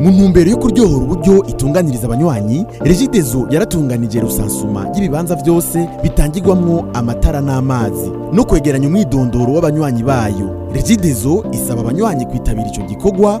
ntumbero yo kuryohora uburyo itunganiriza abanywanyi regidezo yaratunganije rusansuma y'ibibanza byose bitangirwamo amatara n'amazi no kwegeranya umwidondoro w'abanywanyi bayo regidezo isaba abanywanyi kwitabira icyo gikorwa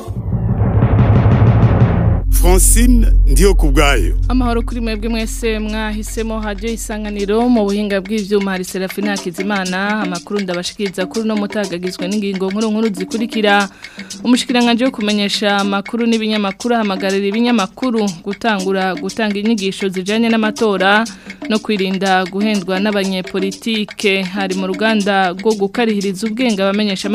ubwayo amahoro kuri mwebwe mwese mwahisemo hajyo isanganiro mu buhinga bw'ibyuma hari Serafina Hakizimana amakuru ndabashikiriza kuri no mutagagizwe n'ingingo nkuru nkuru zikurikira umushikiranganje wo kumenyesha amakuru n'ibinyamakuru hamagarira ibinyamakuru gutangura gutanga inyigisho zijyanye n'amatora no kwirinda guhendwa n'abanyepolitike hari mu ruganda rwo gukarihiriza ubwenge abamenyesha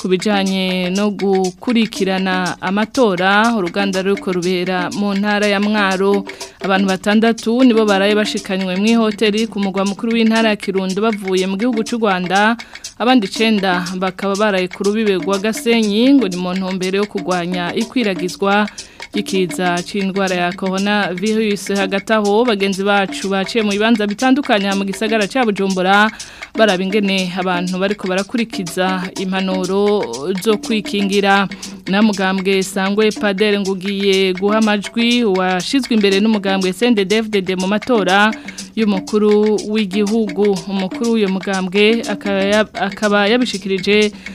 ku bijyanye no gukurikirana amatora uruganda ruko rubera mu ntara ya mwaro abantu batandatu nibo baraye bashikanywe mu ihoteli ku mugwa mukuru w'intara ya Kirundo bavuye mu gihugu cy'u Rwanda abandi icenda bakaba baraye ku rubibe rwa Gasenyi ni mu ntumbero yo kurwanya ikwiragizwa y'ikiza cy'indwara ya korona virusi hagati aho bagenzi bacu baciye mu bibanza bitandukanye mu gisagara cya bujumbura baraba abantu bari barakurikiza impanuro zo kwikingira na mugambwe sangwe padere ngugiye guha amajwi washyizwe imbere n'umugambwe sende devudede mu matora y'umukuru w'igihugu umukuru w'uyu mugambwe akaba yabishikirije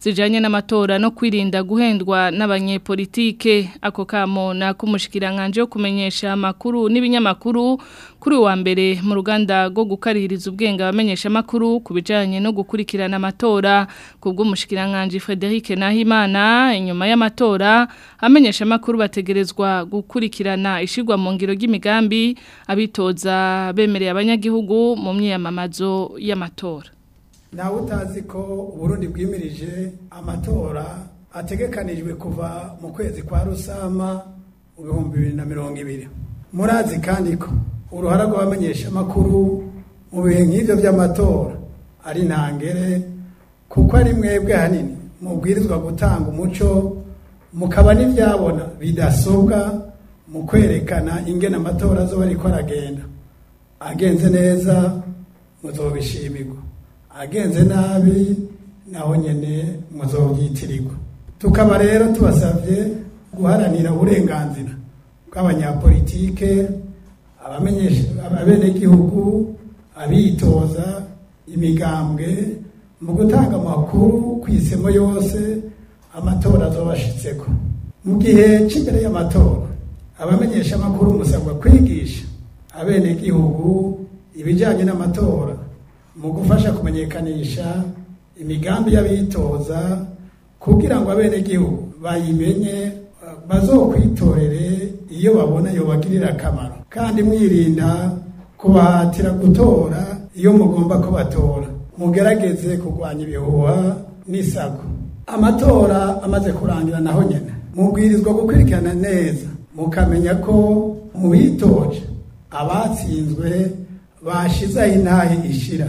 zijyanye n'amatora no kwirinda guhendwa n'abanyepolitike ako kamo ni ak'umushyikiranganje wo kumenyesha amakuru n'ibinyamakuru kuri uwa mbere mu ruganda rwo gukaririza ubwenge abamenyeshamakuru ku bijyanye no gukurikirana amatora ku bw'umushyikiranganje Frederic Nahimana inyuma y'amatora amenyeshamakuru bategerezwa gukurikirana ishyirwa mu ngiro ry'imigambi abitoza bemereye abanyagihugu mu myiyamamazo y'amatora nawe utazi ko uburundi bwimirije amatora ategekanijwe kuva mu kwezi kwa rusama mu na mirongo ibiri murazi kandi ko uruhara rw'abamenyeshamakuru mu bihe nk'ibyo by'amatora ari ntangere kuko ari mwebwe hanini mubwirizwa gutanga umuco mukaba n'ibyabona bidasobwa mu kwerekana ingena amatora azoba ariko aragenda agenze neza muzobishimirwa agenze nabi naho nyene muzobyitirirwa tukaba rero tubasabye guharanira uburenganzira bw'abanyapolitike abenegihugu abitoza imigambwe mu gutanga amakuru ku isemo yose amatora azobashitseko mu gihe cy'imbere y'amatora abamenyesha amakuru musabwa kwigisha abenegihugu ibijyanye n'amatora mu gufasha kumenyekanisha imigambi y'abitoza kugira ngo abenegihugu bayimenye bazokwitorere iyo babona yobagirira akamaro kandi mwirinda kubahatira gutora iyo mugomba kubatora mugerageze kurwanya ibihuha n'isago amatora amaze kurangira naho nyine mubwirizwa gukurikirana neza mukamenya ko mu bitoje abatsinzwe bashizeho intahe ishira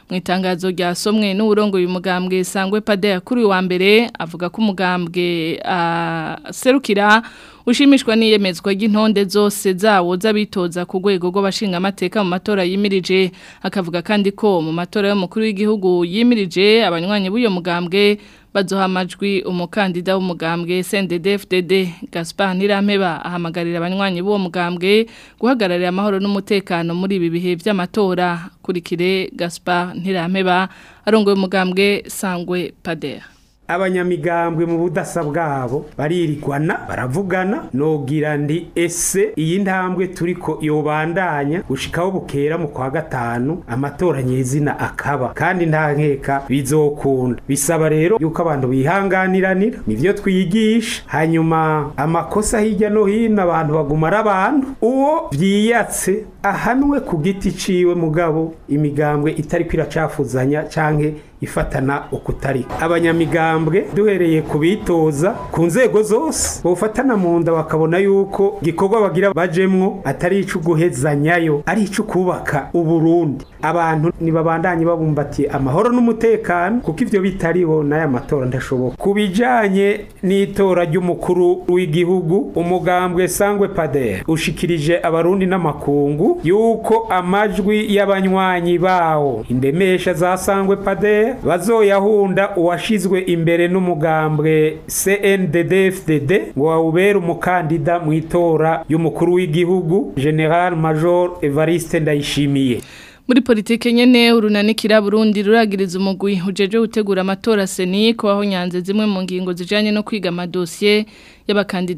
mu itangazo rya somwe n'uburongo uyu mugambwe sangwe pade yakuriwe wa mbere avuga ko umugambwe ah, aserukira uh, ushimishwa n'iyemezwa ry'intonde zose zawo z'abitoza ku rwego amateka mu matora yimirije akavuga kandi ko mu matora y'umukuru w'igihugu yimirije abanywanyi b'uyo mugambwe bazoha amajwi umukandida w'umugambwe SNDD-FDD Gaspar Ntirampeba ahamagarira abanywanyi b'uwo mugambwe guhagararira amahoro n'umutekano muri ibi bihe by'amatora kurikire Gaspar Ntirampeba arongoye umugambwe Sangwe Padera abanyamigambwe mu budasa bwabo baririgwana baravugana nogira ndi ese iyi ntambwe turi ko yobandanya gushikaho bukera mu kwa gatanu amatora nyezina akaba kandi nta nkeka bizokunda bisaba rero yuko abantu bihanganiranira nibyo twigisha hanyuma amakosa hirya no hino abantu bagumara abantu uwo vyiyatse ahanwe ku giti ciwe mugabo imigambwe itari kwiracafuzanya canke ifatana ukutari abanyamigambwe duhereye kubitoza ku nzego zose bofatana mu nda bakabona yuko gikorwa bagira bajemwo atari ico guhezanyayo ari ico kubaka uburundi abantu nibabandanye babumbatiye amahoro n'umutekano kuko ivyo bitariho n'aya matora ndashoboka ku bijanye n'itora ry'umukuru w'igihugu umugambwe sangwe pader ushikirije abarundi n'amakungu yuko amajwi y'abanywanyi bawo indemesha za pade bazoyahunda uwashizwe imbere n'umugambwe CNDD-FDD ngo wawubere umukandida mu itora y'umukuru w'igihugu General Major Evariste Ndayishimiye muri politiki nyene urunanikira Burundi ruragiriza umugwi ujeje gutegura amatora Seni ko nyanze zimwe mu ngingo zijyanye no kwiga amadosiye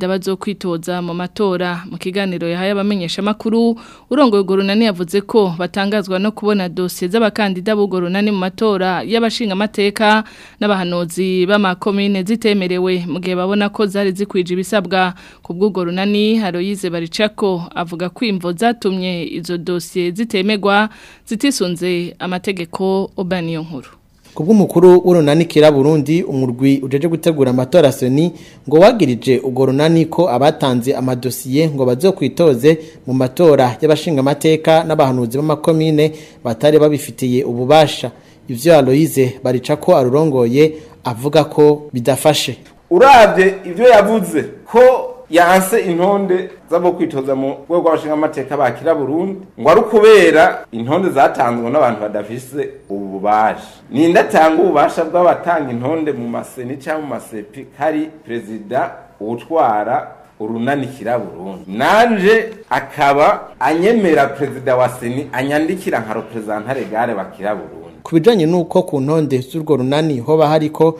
bazo kwitoza mu matora mu kiganiro yahaye abamenyesha makuru urongoye ugorunani yavuze ko batangazwa no kubona dosiye z'abakandida b'ugorunani mu matora y'abashinga amateka n'abahanuzi b'amakomine zitemerewe mu gihe babona ko zari zikwije ibisabwa ku bw'ugorunani haroyize baricako avuga ko imvo zatumye izo dosiye zitemegwa zitisunze amategeko obaniyo nkuru kubw'umukuru w'urunani kira Burundi umurwi ujeje gutegura amatora Seni ngo wagirije ubwo runani ko abatanze amadosiye ngo bazokwitoze mu matora y'abashinga amateka n'abahanuzi b'amakomine batari babifitiye ububasha ivyo Aloise barica ko arurongoye avuga ko bidafashe uravye ivyo yavuze ko yahanse intonde z'abo kwitoza mu rwego rw'abashingamateka bakira Burundi ngo ari ukubera intonde zatanzwe n'abantu badafise ububasha ninde atanga ububasha bw'abatanga intonde mu maseni cyangwa mu masepi hari perezida utwara urunanikira burundu nanje akaba anyemera perezida wa seni anyandikira nka reprezentare gare bakira burundu ku n'uko ku ntonde z'urwo runani hoba hariko ko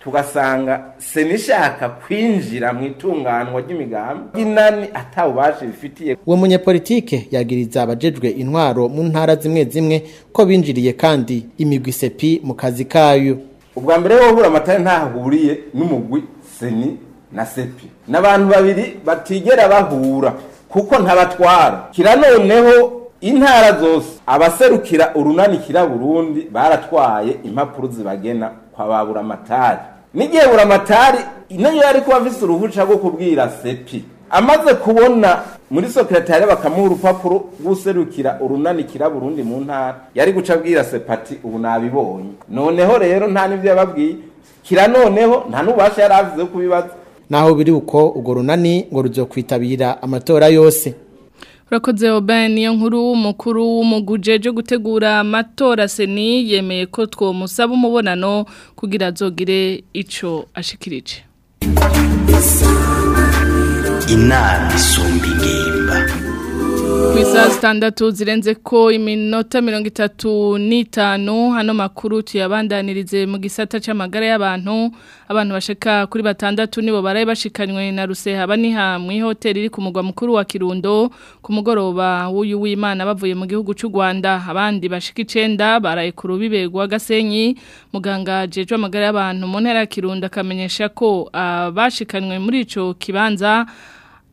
tugasanga senishaka kwinjira mu itunganwa ry'imigambi inani atawubasha bifitiye uwo munyepolitike yagiriza abajejwe intwaro mu ntara zimwe zimwe ko binjiriye kandi imigwi sepi mu kazi kayo ubwa mbere wabura amatara ntahuriye n'umugwi seni na sepi n'abantu babiri batigera bahura kuko ntabatwara noneho intara zose abaserukira urunanikira burundi baratwaye impapuro zibagena kwa ba buramatari n'igihe buramatari inayo yari kuba afise uruhusha rwo kubwira sepi amaze kubona muri sokeretare bakamuha urupapuro rw'userukira urunanikira burundi mu ntara yari guca abwira sepati ubu nabibonye noneho rero nta n'ibyo yababwiye kira noneho nta n'ububasha yari avuze kubibaza naho biri uko urwo runani ngo rujya kwitabira amatora yose urakoze Oben niyo nkuru w'umukuru w'umuguje cyo gutegura amatora seni yemeye ko twomusaba umubonano kugira azogire icyo ashikirije inama isumba ku zirenze ko iminota mirongo itatu n'itanu hano makuru tuyabandanirize mu gisata cy'amagara y'abantu abantu bashika kuri batandatu nibo baraye bashikanywe na ruseha baniha mu ihoteli iri ku mugwa mukuru wa kirundo ku mugoroba w'uyu w'imana bavuye mu gihugu cy'u rwanda abandi bashika icyenda baraye ku rubibe rwa gasenyi muganga jejwe amagara y'abantu mu ntara ya kirundo akamenyesha ko abashikanywe ah, muri icyo kibanza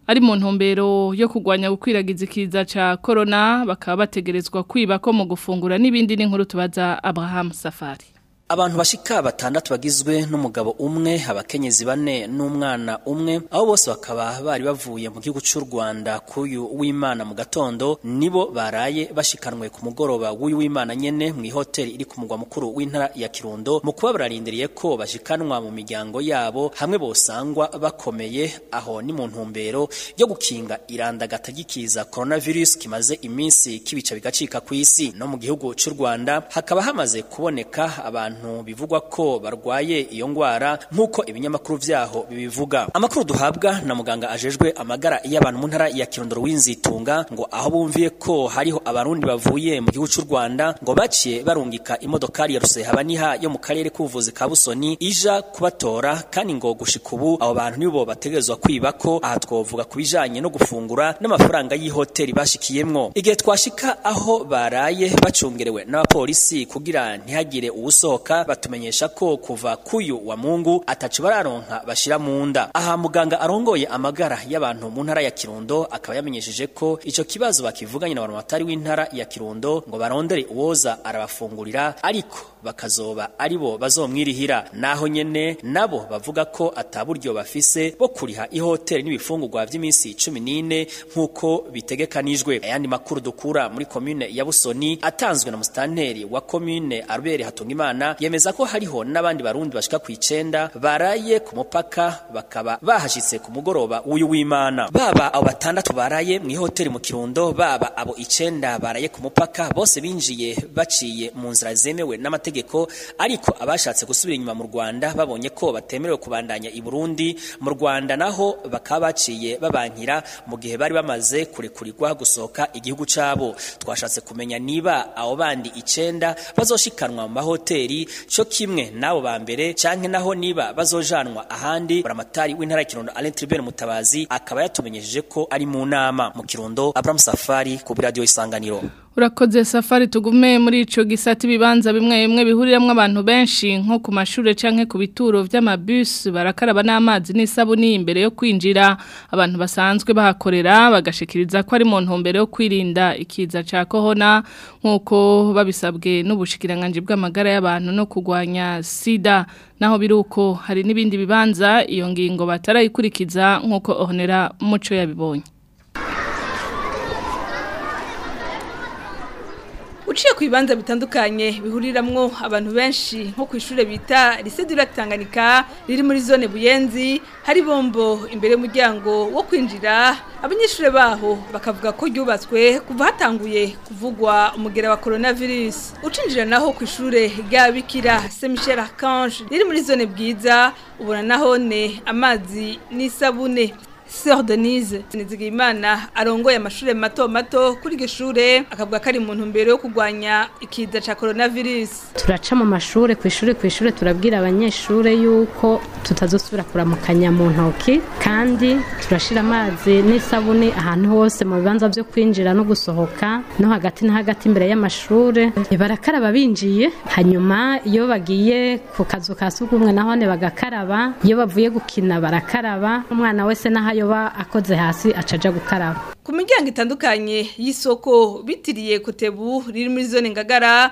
ari mu ntumbero yo kugwanya gukwiragiza ikiza ca corona bakaba bategerezwa kwibako mu gufungura n'ibindi n'inkuru tubaza Abraham Safari abantu bashika batandatu bagizwe n'umugabo umwe abakenyezi bane n'umwana umwe abo bose bakaba bari bavuye mu gihugu cy'u Rwanda kuyu w'Imana mu gatondo nibo baraye bashikanwe ku mugoroba w'uyu w'Imana nyene mu ihoteli iri ku mugwa mukuru w'intara ya Kirundo mu kuba bararindiriye ko bashikanwa mu miryango yabo hamwe bosangwa bakomeye aho ni mu ntumbero yo gukinga irandagata gikiza coronavirus kimaze iminsi kibica bigacika ku isi no mu gihugu cy'u Rwanda hakaba hamaze kuboneka abantu bantu bivugwa ko barwaye iyo ndwara nk'uko ibinyamakuru byaho bibivuga amakuru duhabwa na muganga ajejwe amagara y'abantu mu ntara ya kirondoro w'inzitunga ngo aho bumviye ko hariho abarundi bavuye mu gihugu cy'u rwanda ngo baciye barungika imodokari ya rusehabaniha yo mu karere k'ubuvuzi ka busoni ija kubatora kandi ngo gushika ubu abo bantu nibo bategerezwa kwiba ko aha twavuga ku bijanye no gufungura n'amafaranga y'ihoteli bashikiyemo igihe twashika aho baraye bacungerewe n'abapolisi kugira ntihagire uwusohoka basohoka batumenyesha ko kuva kuyu wa mungu atacu bararonka bashira munda nda aha muganga arongoye amagara y'abantu mu ntara ya kirundo akaba yamenyesheje ko icyo kibazo bakivuganye na batari w'intara ya kirundo ngo barondere uwoza arabafungurira ariko bakazoba ari bo bazomwirihira naho nyene nabo bavuga ko ataburyo bafise bo kuriha ihoteli n'ibifungurwa by'iminsi cumi nine nkuko bitegekanijwe ayandi makuru dukura muri commune ya Busoni atanzwe na mustanteri wa commune Albert Hatungimana yemeza ko hariho n'abandi barundi bashika ku icyenda baraye ku mupaka bakaba bahashyitse ku mugoroba w'uyu w'Imana baba abo batandatu baraye mu ihoteli mu Kirundo baba abo icyenda baraye ku mupaka bose binjiye baciye mu nzira zemewe n'amategeko ariko abashatse gusubira inyuma mu Rwanda babonye ko batemerewe kubandanya i Burundi mu Rwanda naho bakaba baciye babankira mu gihe bari bamaze kurekurirwa gusohoka igihugu cyabo twashatse kumenya niba abo bandi icyenda bazoshikanwa mu mahoteli cyo kimwe n'abo ba mbere canke naho niba bazojanwa ahandi buramatari w'intara ya Kirundo Alain Tribert Mutabazi akaba yatumenyesheje ko ari mu nama mu Kirundo Abramu Safari ku radio Isanganiro urakoze safari tugume muri ico gisata bibanza bimwe bimwe bihuriramwe abantu benshi nko ku mashure canke ku bituro by'amabus barakaraba n'amazi n'isabuni imbere yo kwinjira abantu basanzwe bahakorera bagashikiriza ko ari mu ntumbero yo kwirinda ikiza ca corona nkuko babisabwe n'ubushikiranganje bw'amagara y'abantu no kugwanya sida naho biruko hari n'ibindi bibanza iyo ngingo batarayikurikiza nkuko honera muco yabibonye uciye ku bibanza bitandukanye bihuriramwo abantu benshi nko ku ishuri bita lycée du Tanganyika riri muri zone Buyenzi hari bombo imbere y'umuryango wo kwinjira abanyeshuri baho bakavuga ko ryubatswe kuva hatanguye kuvugwa umugera wa coronavirus ucinjira naho ku ishure ry'abikira Saint Michel Archange riri muri zone bwiza ubona ne amazi n'isabune sœur Denise Nizigimana arongoye amashuri mato mato kuri iryo shure akavuga ko ari mu ntumbero yo kurwanya ikiza ca coronavirus turaca mu mashuri ku ishuri ku ishuri turabwira abanyeshuri yuko tutazosubira kuramukanya mu ntoki kandi turashira amazi n'isabuni ahantu hose mu bibanza byo kwinjira no gusohoka no hagati na hagati imbere y'amashuri barakaraba binjiye hanyuma iyo bagiye ku kazu ka sugumwe naho ne bagakaraba iyo bavuye gukina barakaraba umwana wese naho yoba akoze hasi acaja gukaraba ku miryango itandukanye y'isoko bitiriye kutebu riri muri zone ngagara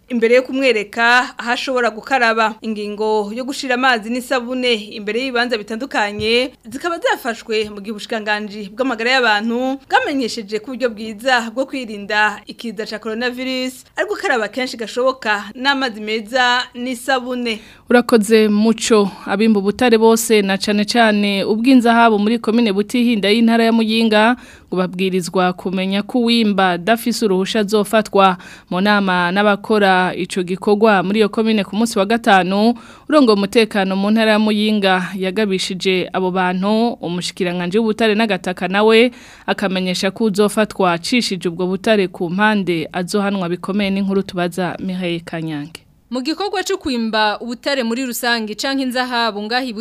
imbere yo kumwereka aho ashobora gukaraba ingingo yo gushira amazi n'isabune imbere y'ibibanza bitandukanye zikaba zafashwe mu gihe ubushikanganji bw'amagara y'abantu bwamenyesheje ku buryo bwiza bwo kwirinda ikiza ca coronavirus ari gukaraba gukaraba kenshi gashoboka n'amazi meza n'isabune urakoze muco abimba Butare bose na cyane cyane ubw'inzahabo muri komine butihinda y'intara ya muyinga ngo babwirizwa kumenya ko uwimba adafise uruhushya azofatwa mu nama n'abakora icyo gikogwa muri iyo komine ku munsi wa gatanu urongo umutekano mu ntara ya muyinga yagabishije abo bantu umushyikirangange w'ubutare n'agataka nawe akamenyesha ko uzofatwa acishije ubwo butare ku mpande azohanwa bikomeye n'inkuru tubaza Mihaye Kanyange mu gikorwa cyo kwimba ubutare muri rusange canke inzahabu ngahi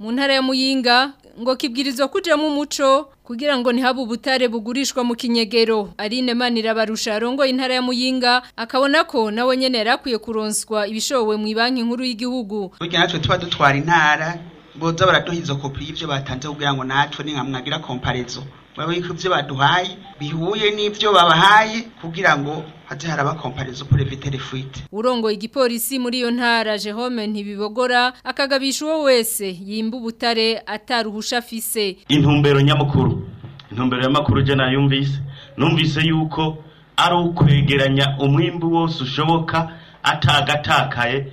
mu ntara ya Muyinga ngo kibwirizwa mu muco kugira ngo ntihabe ubutare bugurishwa mu kinyegero arine manira barusha arongoye intara ya muyinga akabona ko nawe nyine yari kuronswa ibishowe mu banki nkuru y'igihugu burya natwe tuba dutwara intara boza baraduha kopi y'ibyo batanze kugira ngo natwe ni nka mwagira komparezo babika ibyo baduhaye bihuye n'ibyo babahaye kugira ngo hajye haraba kompanizo kuri viterefite urongoye igipolisi muri iyo ntara jehome ntibibogora akagabisha uwo wese yimba ubutare ataruhusha afise intumbero nyamukuru intumbero y'amakuru ugena yumvise numvise yuko ari ukwegeranya umwimbi wose ushoboka atagatakaye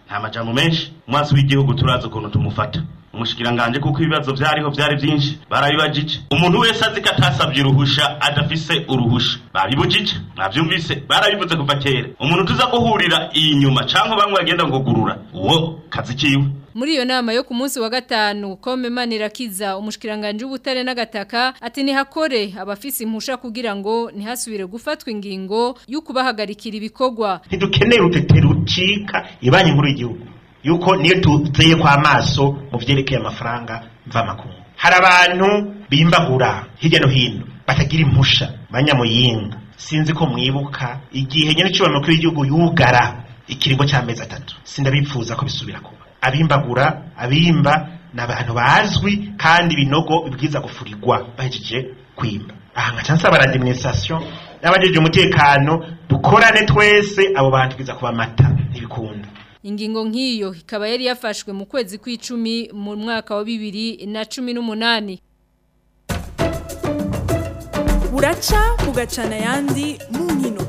nta majambo menshi umwasi w'igihugu turazi ukuntu tumufata umushikiranganji kuko ibibazo byariho byari byinshi barabibajije umuntu wese azi ko atasabye uruhusha adafise uruhusha babibujije babyumvise barabivuze kuva kera umuntu tuza guhurira iyi nyuma cyangwa bamwe bagenda ngo gurura uwo kazi kiwe muri iyo nama yo ku munsi wa gatanu kome manirakiza umushikiranganje w'ubutare n'agataka ati nihakore abafise impusha kugira ngo ntihasubire gufatwa ingingo y'ukubahagarikira ibikorwa ntidukeneye utetero ucika ibanye nkuru y'igihugu yuko niyo tuteye kwa maso mu byerekeye amafaranga mvamakungu hari abantu bimbagura hirya no hino batagira impusha banyamuyinga sinzi ko mwibuka igihe nyine cy'ubuyobozi w'igihugu yugara ikiringo cy'amezi atatu sindabipfuza ko bisubira kuba abimbagura abimba ni abantu bazwi kandi ibinogo bibwiza gufurirwa bahejeje kwimba aha nka cyangwa se abaradiminisitirasiyo n'abagejeje umutekano dukorane twese abo bantu tubwiza kuba amata ntibikunda ingingo nk'iyo ikaba yari yafashwe mu kwezi kw'icumi mu mwaka wa bibiri na cumi n'umunani buraca bugacana ayandi mu nkino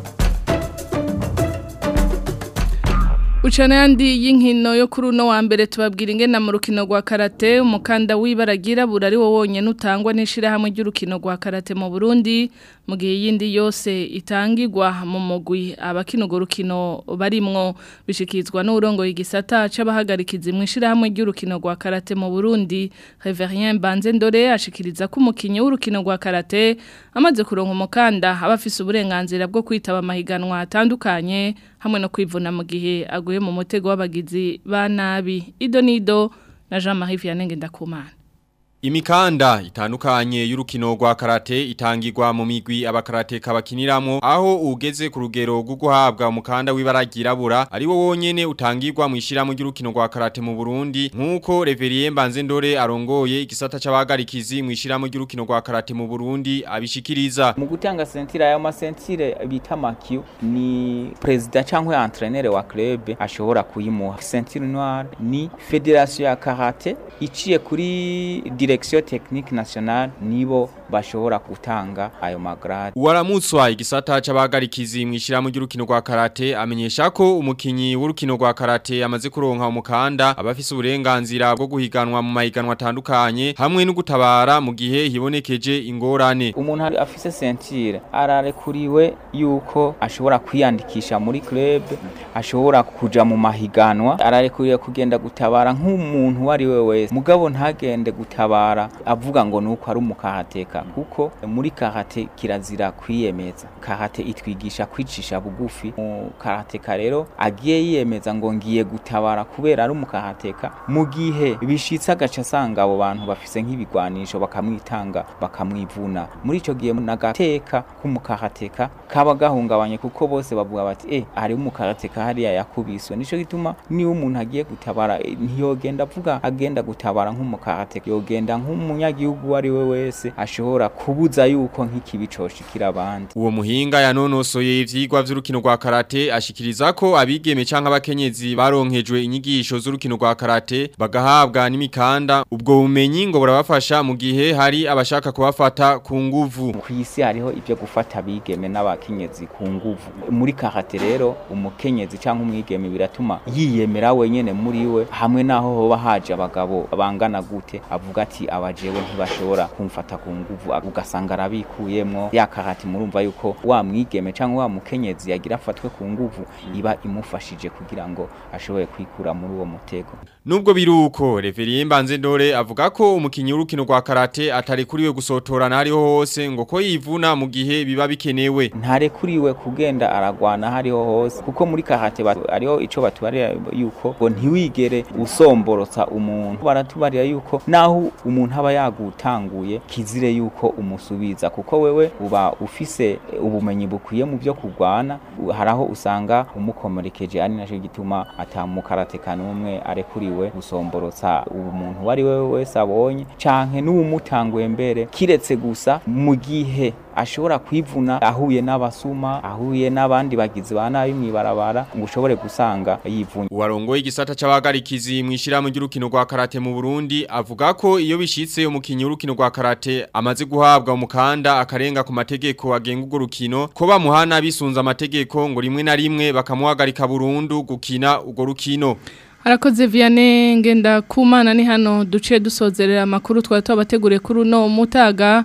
uca n'ayandi y'inkino yo kuri uno wa mbere tubabwira ingena mu rukino gwa karate umukanda w'ibaragirabura ari wo wonyine utangwa n'ishyirahamwe ry'urukino gwa karate mu burundi mu gihe yindi yose itangirwa mu mugwi abakina urwo rukino barimwo bishyikirizwa n'uburongo y'igisata cy'abahagarikizi mu ishyirahamwe ry'urukino gwa karate mu burundi Reverien banze ndore ashikiriza ko umukinnyi w'urukino gwa karate amaze kuronka umukanda aba uburenganzira bwo kwitaba amahiganwa atandukanye hamwe no kwivuna mu gihe aguye mu mutego w'abagizi ba nabi ido na jean marie vianney ndakumana Imikanda itandukanye y'urukino rwa karate itangirwa mu migwi abakarate kabakiniramo aho ugeze ku rugero rwo guhabwa umukanda w'ibaragirabura ari wo wonyene utangirwa mu ishiramo ry'urukino rwa karate mu Burundi nkuko Reverie Banze Ndore arongoye igisata c'abagarikizi mu ishiramo ry'urukino rwa karate mu Burundi abishikiriza mu gutanga sentire ayo masentire bita makiyo ni president cyangwa entraîneur wa club ashobora kuyimuha sentire noire ni federation ya karate iciye kuri Direction Technique Nationale nibo bashobora gutanga ayo magrade waramutswa igisata cy'abagarikizi mu ishiramu ry'urukino rwa karate amenyesha ko umukinyi w'urukino rwa karate amaze kuronka umukanda abafise uburenganzira bwo guhiganwa mu mahiganwa atandukanye hamwe no gutabara mu gihe hibonekeje ingorane umuntu afise sentire ararekuriwe yuko ashobora kwiyandikisha muri club ashobora kuja mu mahiganwa ararekuriwe kugenda gutabara nk'umuntu wari ari we wese mugabo ntagende gutabara avuga ngo nuko ari umukahateka runaka kuko muri karate kirazira kwiyemeza karate itwigisha kwicisha bugufi mu karateka rero agiye yiyemeza ngo ngiye gutabara kubera ari umukarateka mu gihe bishitse agace asanga abo bantu bafise nk'ibigwanisho bakamwitanga bakamwivuna muri icyo gihe nagateka k'umukarateka kaba gahungabanye kuko bose bavuga bati e eh, ari umukarateka hariya yakubiswe nicyo gituma niba umuntu agiye gutabara ntiyogenda avuga agenda gutabara nk'umukarateka yogenda nk'umunyagihugu uwo ari we wese ashobora gishobora kubuza yuko nk'ikibi coshikira abandi uwo muhinga yanonosoye ivyigwa vy'urukino rwa karate ashikiriza ko abigeme canke abakenyezi baronkejwe inyigisho z'urukino rwa karate bagahabwa n'imikanda ubwo bumenyi ngo burabafasha mu gihe hari abashaka kubafata ku nguvu ku isi hariho ibyo gufata abigeme n'abakenyezi ku nguvu muri karate rero umukenyezi canke umwigeme biratuma yiyemera wenyine muri we hamwe naho hoba haje abagabo bangana gute avuga ati abajewe ntibashobora kumfata ku nguvu ugasanga arabikuyemo yakahati murumva yuko wa mwigeme cyangwa wa mukenyezi yagira afatwe ku nguvu mm. iba imufashije kugira ngo ashobore kwikura muri uwo mutego Nubwo biruko Reveriye Mbanzendore avuga ko umukinyi w'urukino rwa karate atari kuriwe gusotorana hariho hose ngo ko yivuna mu gihe biba bikenewe. Ntare kuriwe kugenda aragwana hari hose kuko muri karate ariho ico batubarira yuko ngo ntiwigere usomborotsa umuntu. Baratubarira yuko naho umuntu aba yagutanguye kizire yuko umusubiza kuko wewe uba ufise ubumenyi bukwiye mu byo kugwana haraho usanga umukomerekeje ari naco gituma atamukarate kanumwe arekuriwe yahariwe gusomborotsa umuntu uwo we wese abonye canke n'uwumucanguye mbere kiretse gusa mu gihe ashobora kwivuna ahuye n'abasuma ahuye n'abandi bagizi ba nabi mwibarabara ngo ushobore gusanga yivunye uwarongoye igisata c'abagarikizi mwishiramu ry'urukino rwa karate mu Burundi avuga ko iyo bishitse umukinnyi w'urukino rwa karate amaze guhabwa umukanda akarenga ku mategeko agenga urwo rukino ko bamuhana bisunze amategeko ngo rimwe na rimwe bakamuhagarika burundu gukina urwo rukino arakoze vianney ngenda kumana ni hano duciye dusozerera amakuru twari tubateguriye kuri uno mutaga